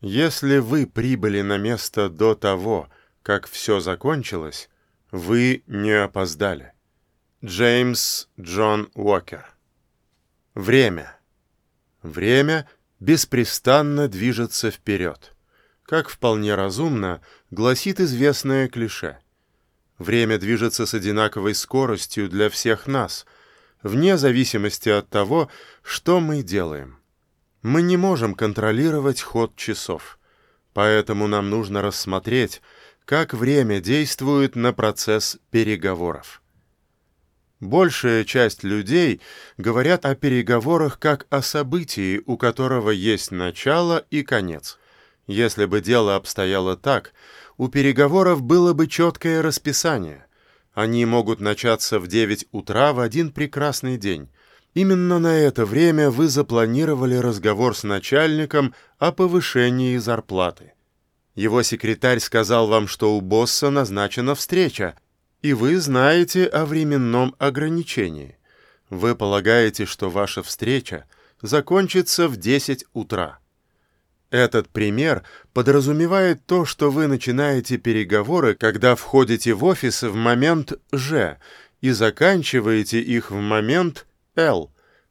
Если вы прибыли на место до того, как все закончилось, вы не опоздали. Джеймс Джон Уокер Время. Время беспрестанно движется вперед. Как вполне разумно, гласит известное клише. Время движется с одинаковой скоростью для всех нас, вне зависимости от того, что мы делаем. Мы не можем контролировать ход часов, поэтому нам нужно рассмотреть, как время действует на процесс переговоров. Большая часть людей говорят о переговорах как о событии, у которого есть начало и конец. Если бы дело обстояло так, у переговоров было бы четкое расписание. Они могут начаться в 9 утра в один прекрасный день. Именно на это время вы запланировали разговор с начальником о повышении зарплаты. Его секретарь сказал вам, что у босса назначена встреча, и вы знаете о временном ограничении. Вы полагаете, что ваша встреча закончится в 10 утра. Этот пример подразумевает то, что вы начинаете переговоры, когда входите в офис в момент «Ж» и заканчиваете их в момент «Л»,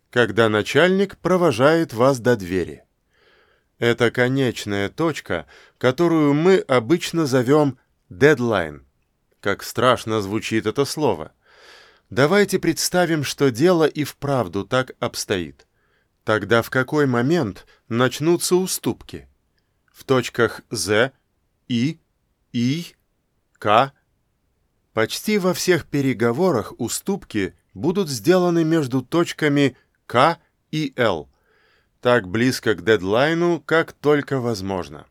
когда начальник провожает вас до двери. Это конечная точка, которую мы обычно зовем «дедлайн». Как страшно звучит это слово. Давайте представим, что дело и вправду так обстоит. Тогда в какой момент начнутся уступки? В точках Z, И, И, К. Почти во всех переговорах уступки будут сделаны между точками К и Л, так близко к дедлайну, как только возможно.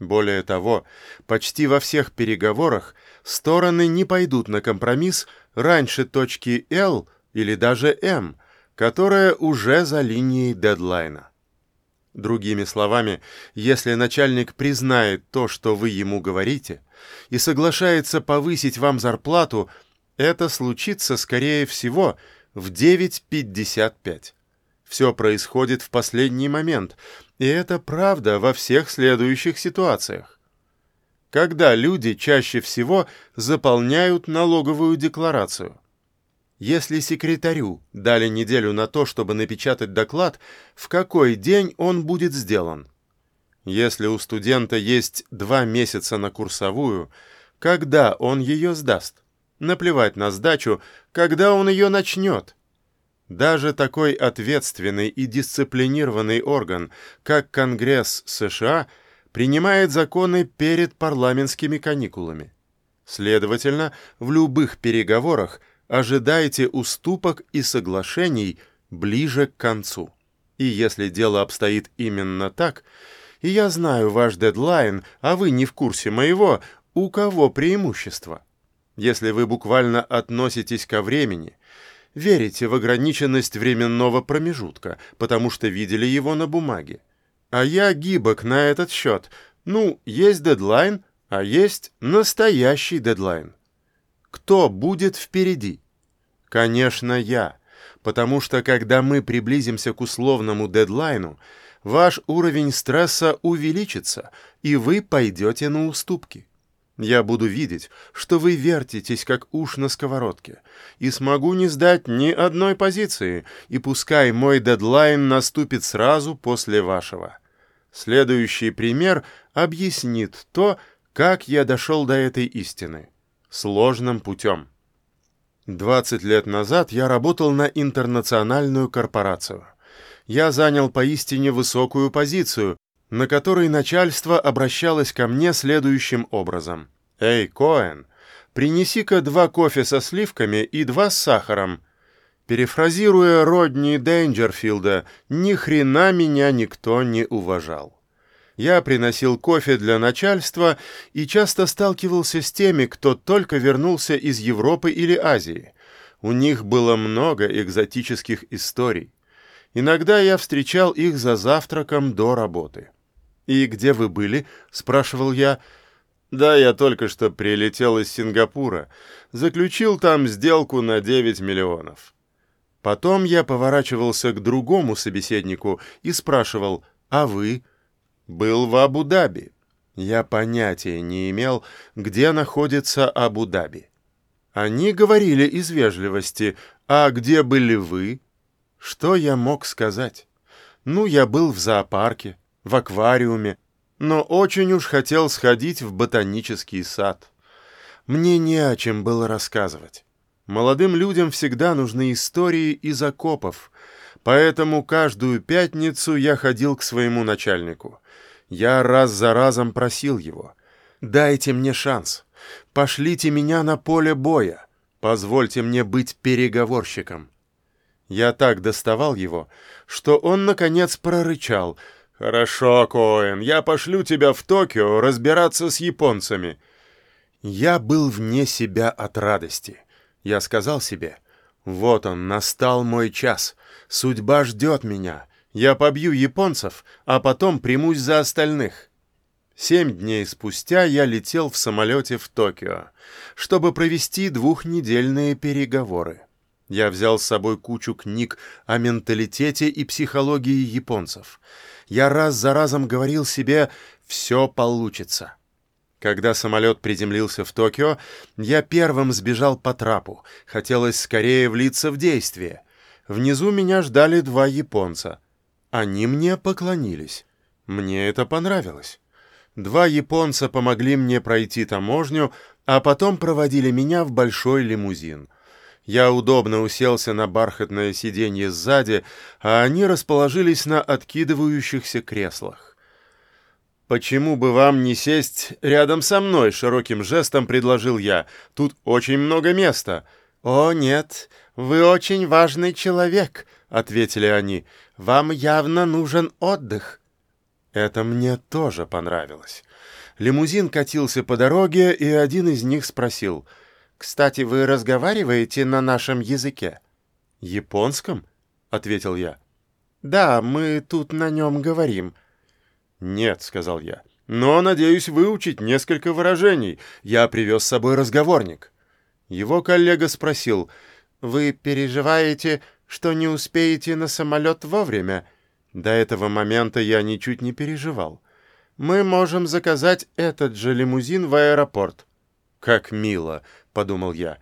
Более того, почти во всех переговорах стороны не пойдут на компромисс раньше точки L или даже M, которая уже за линией дедлайна. Другими словами, если начальник признает то, что вы ему говорите, и соглашается повысить вам зарплату, это случится, скорее всего, в 9.55. Все происходит в последний момент, и это правда во всех следующих ситуациях. Когда люди чаще всего заполняют налоговую декларацию? Если секретарю дали неделю на то, чтобы напечатать доклад, в какой день он будет сделан? Если у студента есть два месяца на курсовую, когда он ее сдаст? Наплевать на сдачу, когда он ее начнет? Даже такой ответственный и дисциплинированный орган, как Конгресс США, принимает законы перед парламентскими каникулами. Следовательно, в любых переговорах ожидайте уступок и соглашений ближе к концу. И если дело обстоит именно так, и я знаю ваш дедлайн, а вы не в курсе моего, у кого преимущество? Если вы буквально относитесь ко времени – верите в ограниченность временного промежутка, потому что видели его на бумаге. А я гибок на этот счет. Ну, есть дедлайн, а есть настоящий дедлайн. Кто будет впереди? Конечно, я. Потому что, когда мы приблизимся к условному дедлайну, ваш уровень стресса увеличится, и вы пойдете на уступки. Я буду видеть, что вы вертитесь, как уж на сковородке, и смогу не сдать ни одной позиции, и пускай мой дедлайн наступит сразу после вашего. Следующий пример объяснит то, как я дошел до этой истины. Сложным путем. 20 лет назад я работал на интернациональную корпорацию. Я занял поистине высокую позицию, на которой начальство обращалось ко мне следующим образом. «Эй, Коэн, принеси-ка два кофе со сливками и два с сахаром». Перефразируя Родни Дейнджерфилда, ни хрена меня никто не уважал. Я приносил кофе для начальства и часто сталкивался с теми, кто только вернулся из Европы или Азии. У них было много экзотических историй. Иногда я встречал их за завтраком до работы. «И где вы были?» — спрашивал я. «Да, я только что прилетел из Сингапура. Заключил там сделку на 9 миллионов». Потом я поворачивался к другому собеседнику и спрашивал, «А вы?» Был в Абу-Даби. Я понятия не имел, где находится Абу-Даби. Они говорили из вежливости, а где были вы? Что я мог сказать? Ну, я был в зоопарке, в аквариуме, но очень уж хотел сходить в ботанический сад. Мне не о чем было рассказывать. Молодым людям всегда нужны истории из окопов, поэтому каждую пятницу я ходил к своему начальнику. Я раз за разом просил его, «Дайте мне шанс, пошлите меня на поле боя, позвольте мне быть переговорщиком». Я так доставал его, что он, наконец, прорычал, «Хорошо, Коэн, я пошлю тебя в Токио разбираться с японцами». Я был вне себя от радости. Я сказал себе, «Вот он, настал мой час, судьба ждет меня». Я побью японцев, а потом примусь за остальных. Семь дней спустя я летел в самолете в Токио, чтобы провести двухнедельные переговоры. Я взял с собой кучу книг о менталитете и психологии японцев. Я раз за разом говорил себе «все получится». Когда самолет приземлился в Токио, я первым сбежал по трапу. Хотелось скорее влиться в действие. Внизу меня ждали два японца. Они мне поклонились. Мне это понравилось. Два японца помогли мне пройти таможню, а потом проводили меня в большой лимузин. Я удобно уселся на бархатное сиденье сзади, а они расположились на откидывающихся креслах. «Почему бы вам не сесть рядом со мной?» — широким жестом предложил я. «Тут очень много места». «О, нет, вы очень важный человек», — ответили они. Вам явно нужен отдых». Это мне тоже понравилось. Лимузин катился по дороге, и один из них спросил, «Кстати, вы разговариваете на нашем языке?» «Японском?» — ответил я. «Да, мы тут на нем говорим». «Нет», — сказал я, — «но надеюсь выучить несколько выражений. Я привез с собой разговорник». Его коллега спросил, «Вы переживаете, что не успеете на самолет вовремя. До этого момента я ничуть не переживал. Мы можем заказать этот же лимузин в аэропорт. Как мило, подумал я.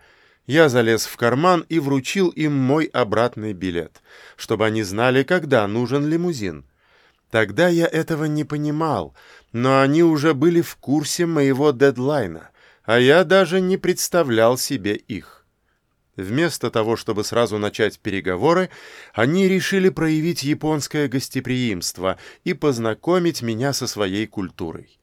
Я залез в карман и вручил им мой обратный билет, чтобы они знали, когда нужен лимузин. Тогда я этого не понимал, но они уже были в курсе моего дедлайна, а я даже не представлял себе их. Вместо того, чтобы сразу начать переговоры, они решили проявить японское гостеприимство и познакомить меня со своей культурой.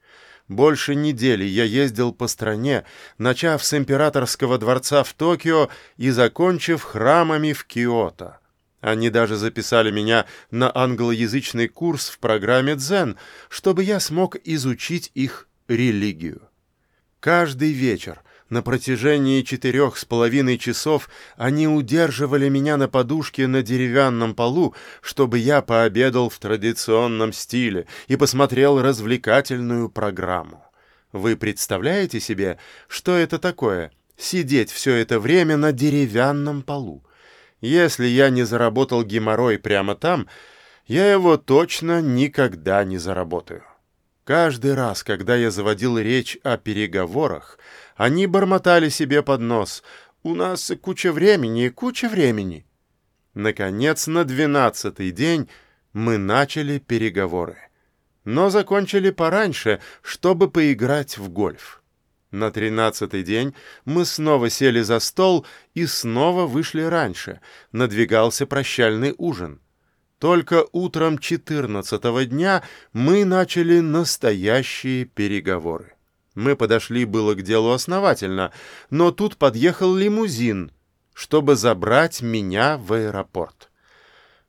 Больше недели я ездил по стране, начав с императорского дворца в Токио и закончив храмами в Киото. Они даже записали меня на англоязычный курс в программе «Дзен», чтобы я смог изучить их религию. Каждый вечер на протяжении четырех с половиной часов они удерживали меня на подушке на деревянном полу, чтобы я пообедал в традиционном стиле и посмотрел развлекательную программу. Вы представляете себе, что это такое — сидеть все это время на деревянном полу? Если я не заработал геморрой прямо там, я его точно никогда не заработаю. Каждый раз, когда я заводил речь о переговорах, они бормотали себе под нос. «У нас куча времени, куча времени». Наконец, на двенадцатый день мы начали переговоры. Но закончили пораньше, чтобы поиграть в гольф. На тринадцатый день мы снова сели за стол и снова вышли раньше. Надвигался прощальный ужин. Только утром четырнадцатого дня мы начали настоящие переговоры. Мы подошли было к делу основательно, но тут подъехал лимузин, чтобы забрать меня в аэропорт.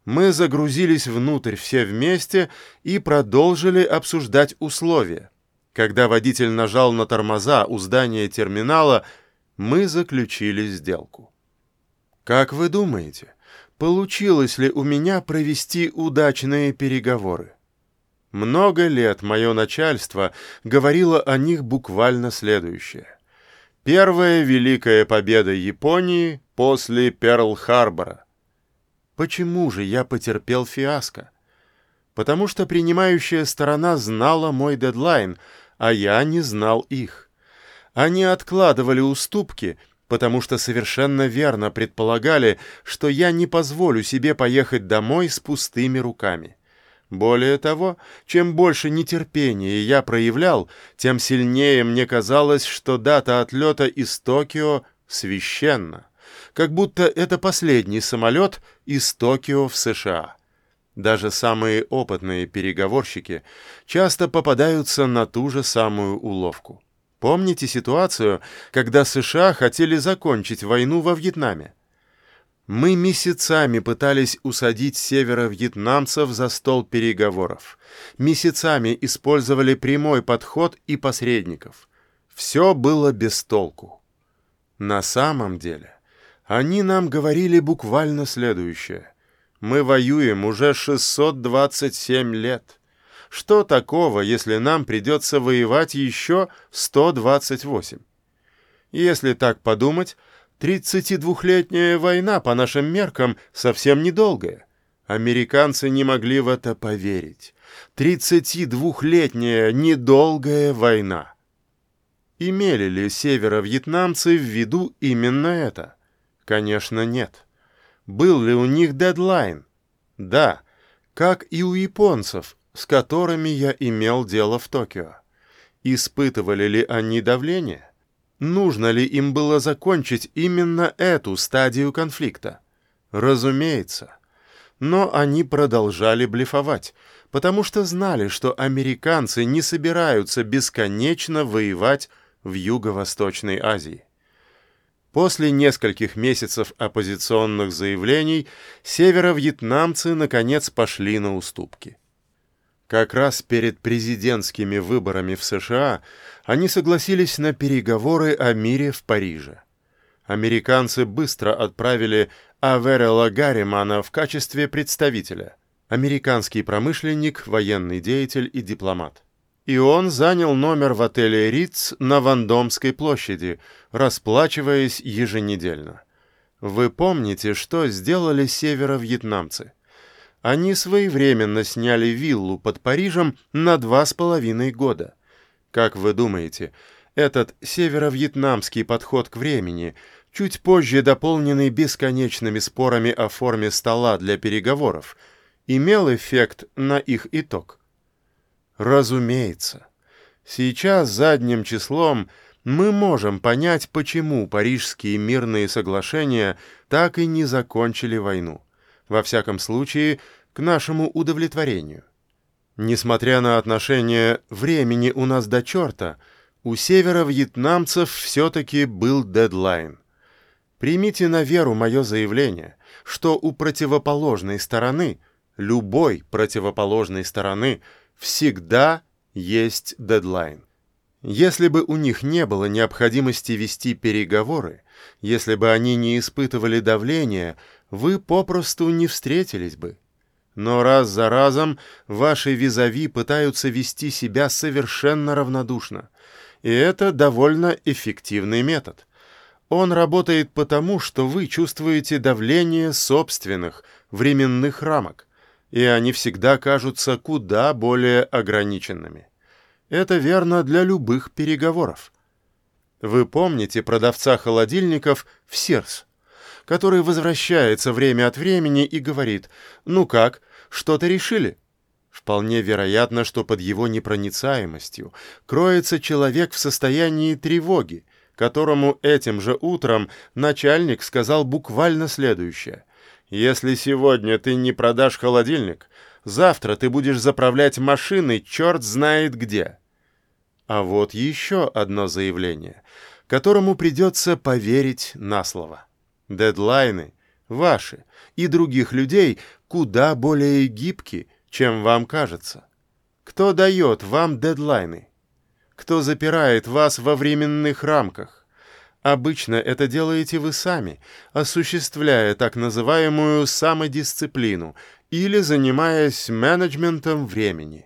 Мы загрузились внутрь все вместе и продолжили обсуждать условия. Когда водитель нажал на тормоза у здания терминала, мы заключили сделку. Как вы думаете, получилось ли у меня провести удачные переговоры? Много лет мое начальство говорило о них буквально следующее. Первая великая победа Японии после Перл-Харбора. Почему же я потерпел фиаско? потому что принимающая сторона знала мой дедлайн, а я не знал их. Они откладывали уступки, потому что совершенно верно предполагали, что я не позволю себе поехать домой с пустыми руками. Более того, чем больше нетерпения я проявлял, тем сильнее мне казалось, что дата отлета из Токио священна, как будто это последний самолет из Токио в США. Даже самые опытные переговорщики часто попадаются на ту же самую уловку. Помните ситуацию, когда США хотели закончить войну во Вьетнаме? Мы месяцами пытались усадить северо-вьетнамцев за стол переговоров. Месяцами использовали прямой подход и посредников. Все было без толку. На самом деле, они нам говорили буквально следующее. Мы воюем уже 627 лет. Что такого, если нам придется воевать еще 128? Если так подумать, 32-летняя война по нашим меркам совсем недолгая. Американцы не могли в это поверить. 32-летняя недолгая война. Имели ли северо-вьетнамцы в виду именно это? Конечно, нет. Был ли у них дедлайн? Да, как и у японцев, с которыми я имел дело в Токио. Испытывали ли они давление? Нужно ли им было закончить именно эту стадию конфликта? Разумеется. Но они продолжали блефовать, потому что знали, что американцы не собираются бесконечно воевать в Юго-Восточной Азии. После нескольких месяцев оппозиционных заявлений северо-вьетнамцы наконец пошли на уступки. Как раз перед президентскими выборами в США они согласились на переговоры о мире в Париже. Американцы быстро отправили Аверела Гарримана в качестве представителя, американский промышленник, военный деятель и дипломат и он занял номер в отеле «Риц» на Вандомской площади, расплачиваясь еженедельно. Вы помните, что сделали северо-вьетнамцы? Они своевременно сняли виллу под Парижем на два с половиной года. Как вы думаете, этот северо-вьетнамский подход к времени, чуть позже дополненный бесконечными спорами о форме стола для переговоров, имел эффект на их итог? Разумеется. Сейчас задним числом мы можем понять, почему парижские мирные соглашения так и не закончили войну. Во всяком случае, к нашему удовлетворению. Несмотря на отношение «времени у нас до черта», у северо-вьетнамцев все-таки был дедлайн. Примите на веру мое заявление, что у противоположной стороны, любой противоположной стороны – всегда есть дедлайн. Если бы у них не было необходимости вести переговоры, если бы они не испытывали давления, вы попросту не встретились бы. Но раз за разом ваши визави пытаются вести себя совершенно равнодушно, и это довольно эффективный метод. Он работает потому, что вы чувствуете давление собственных временных рамок – и они всегда кажутся куда более ограниченными. Это верно для любых переговоров. Вы помните продавца холодильников в Сирс, который возвращается время от времени и говорит «Ну как, что-то решили?» Вполне вероятно, что под его непроницаемостью кроется человек в состоянии тревоги, которому этим же утром начальник сказал буквально следующее – если сегодня ты не продашь холодильник, завтра ты будешь заправлять машины черт знает где. А вот еще одно заявление, которому придется поверить на слово. Дедлайны ваши и других людей куда более гибки, чем вам кажется. Кто дает вам дедлайны? Кто запирает вас во временных рамках? Обычно это делаете вы сами, осуществляя так называемую самодисциплину или занимаясь менеджментом времени.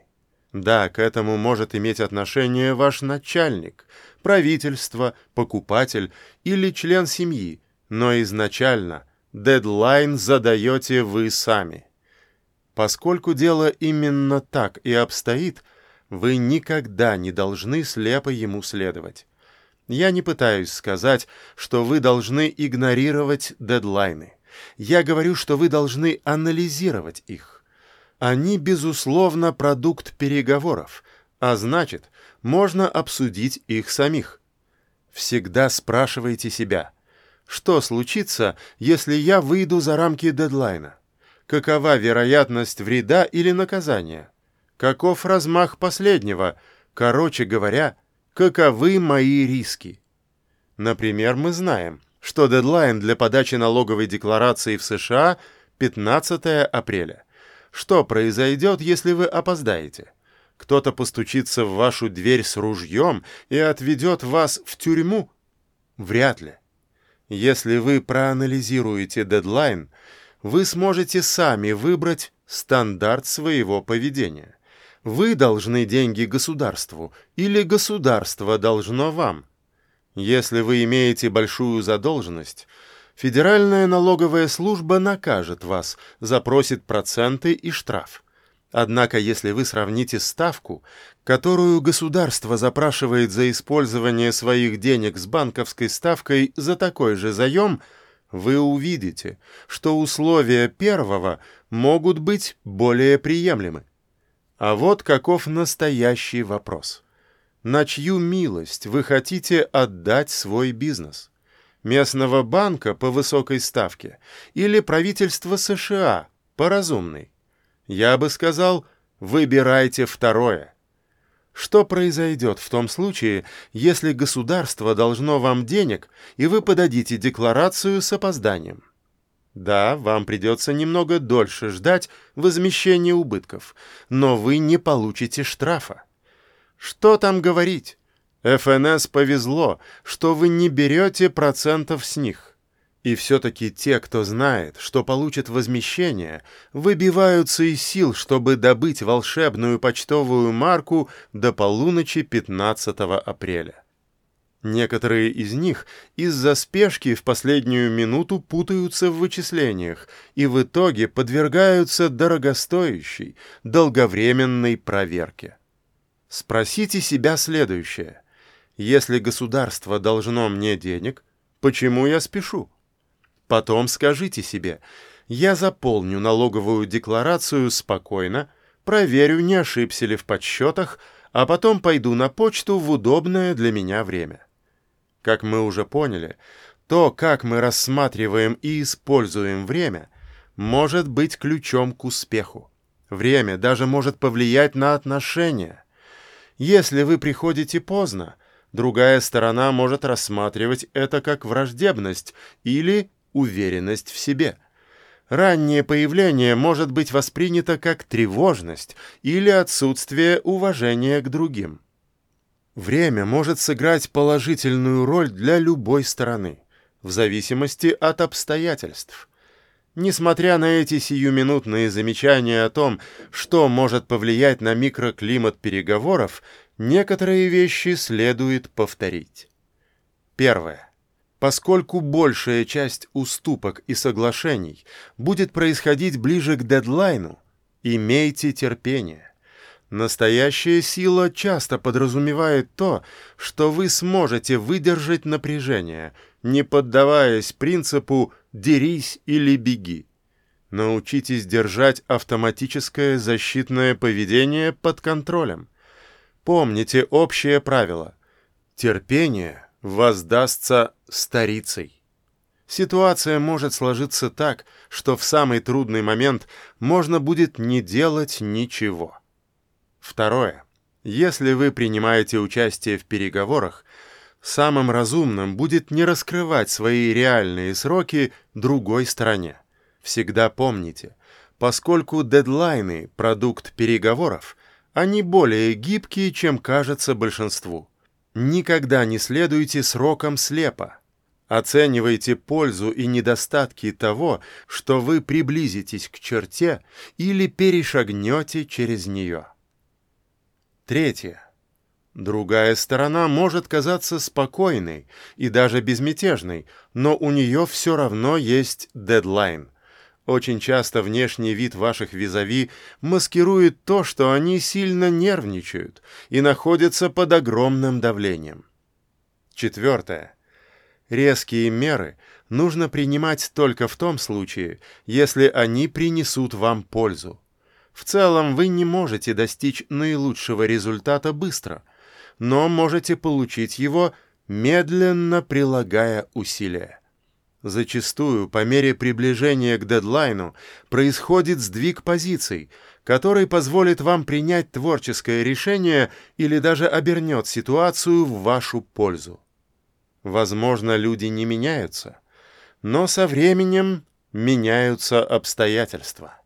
Да, к этому может иметь отношение ваш начальник, правительство, покупатель или член семьи, но изначально дедлайн задаете вы сами. Поскольку дело именно так и обстоит, вы никогда не должны слепо ему следовать. Я не пытаюсь сказать, что вы должны игнорировать дедлайны. Я говорю, что вы должны анализировать их. Они, безусловно, продукт переговоров, а значит, можно обсудить их самих. Всегда спрашивайте себя, что случится, если я выйду за рамки дедлайна? Какова вероятность вреда или наказания? Каков размах последнего? Короче говоря, каковы мои риски? Например, мы знаем, что дедлайн для подачи налоговой декларации в США 15 апреля. Что произойдет, если вы опоздаете? Кто-то постучится в вашу дверь с ружьем и отведет вас в тюрьму? Вряд ли. Если вы проанализируете дедлайн, вы сможете сами выбрать стандарт своего поведения. Вы должны деньги государству или государство должно вам. Если вы имеете большую задолженность, Федеральная налоговая служба накажет вас, запросит проценты и штраф. Однако, если вы сравните ставку, которую государство запрашивает за использование своих денег с банковской ставкой за такой же заем, вы увидите, что условия первого могут быть более приемлемы. А вот каков настоящий вопрос. На чью милость вы хотите отдать свой бизнес? Местного банка по высокой ставке или правительства США по разумной? Я бы сказал, выбирайте второе. Что произойдет в том случае, если государство должно вам денег, и вы подадите декларацию с опозданием? Да, вам придется немного дольше ждать возмещения убытков, но вы не получите штрафа. Что там говорить? ФНС повезло, что вы не берете процентов с них. И все-таки те, кто знает, что получит возмещение, выбиваются из сил, чтобы добыть волшебную почтовую марку до полуночи 15 апреля. Некоторые из них из-за спешки в последнюю минуту путаются в вычислениях и в итоге подвергаются дорогостоящей, долговременной проверке. Спросите себя следующее. Если государство должно мне денег, почему я спешу? Потом скажите себе, я заполню налоговую декларацию спокойно, проверю, не ошибся ли в подсчетах, а потом пойду на почту в удобное для меня время. Как мы уже поняли, то, как мы рассматриваем и используем время, может быть ключом к успеху. Время даже может повлиять на отношения. Если вы приходите поздно, другая сторона может рассматривать это как враждебность или уверенность в себе. Раннее появление может быть воспринято как тревожность или отсутствие уважения к другим. Время может сыграть положительную роль для любой стороны, в зависимости от обстоятельств. Несмотря на эти сиюминутные замечания о том, что может повлиять на микроклимат переговоров, некоторые вещи следует повторить. Первое. Поскольку большая часть уступок и соглашений будет происходить ближе к дедлайну, имейте терпение. Настоящая сила часто подразумевает то, что вы сможете выдержать напряжение, не поддаваясь принципу «дерись или беги». Научитесь держать автоматическое защитное поведение под контролем. Помните общее правило. Терпение воздастся старицей. Ситуация может сложиться так, что в самый трудный момент можно будет не делать ничего. Второе. Если вы принимаете участие в переговорах, самым разумным будет не раскрывать свои реальные сроки другой стороне. Всегда помните, поскольку дедлайны – продукт переговоров, они более гибкие, чем кажется большинству. Никогда не следуйте срокам слепо. Оценивайте пользу и недостатки того, что вы приблизитесь к черте или перешагнете через нее. Третье. Другая сторона может казаться спокойной и даже безмятежной, но у нее все равно есть дедлайн. Очень часто внешний вид ваших визави маскирует то, что они сильно нервничают и находятся под огромным давлением. Четвертое. Резкие меры нужно принимать только в том случае, если они принесут вам пользу. В целом вы не можете достичь наилучшего результата быстро, но можете получить его, медленно прилагая усилия. Зачастую, по мере приближения к дедлайну, происходит сдвиг позиций, который позволит вам принять творческое решение или даже обернет ситуацию в вашу пользу. Возможно, люди не меняются, но со временем меняются обстоятельства.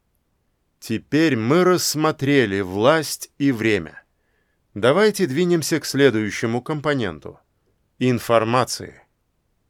Теперь мы рассмотрели власть и время. Давайте двинемся к следующему компоненту – информации.